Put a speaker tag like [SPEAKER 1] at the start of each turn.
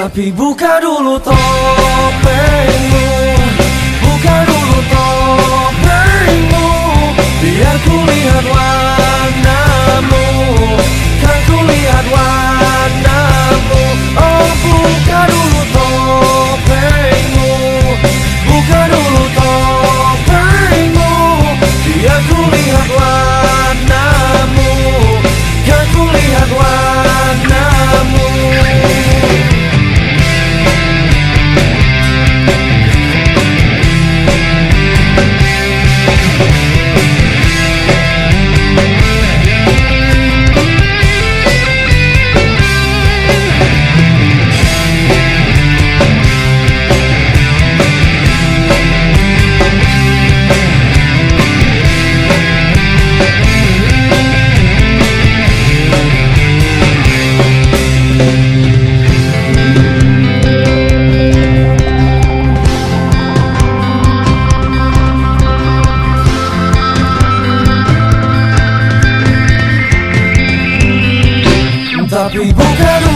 [SPEAKER 1] Tapi buka dulu topengmu Tapi buka dulu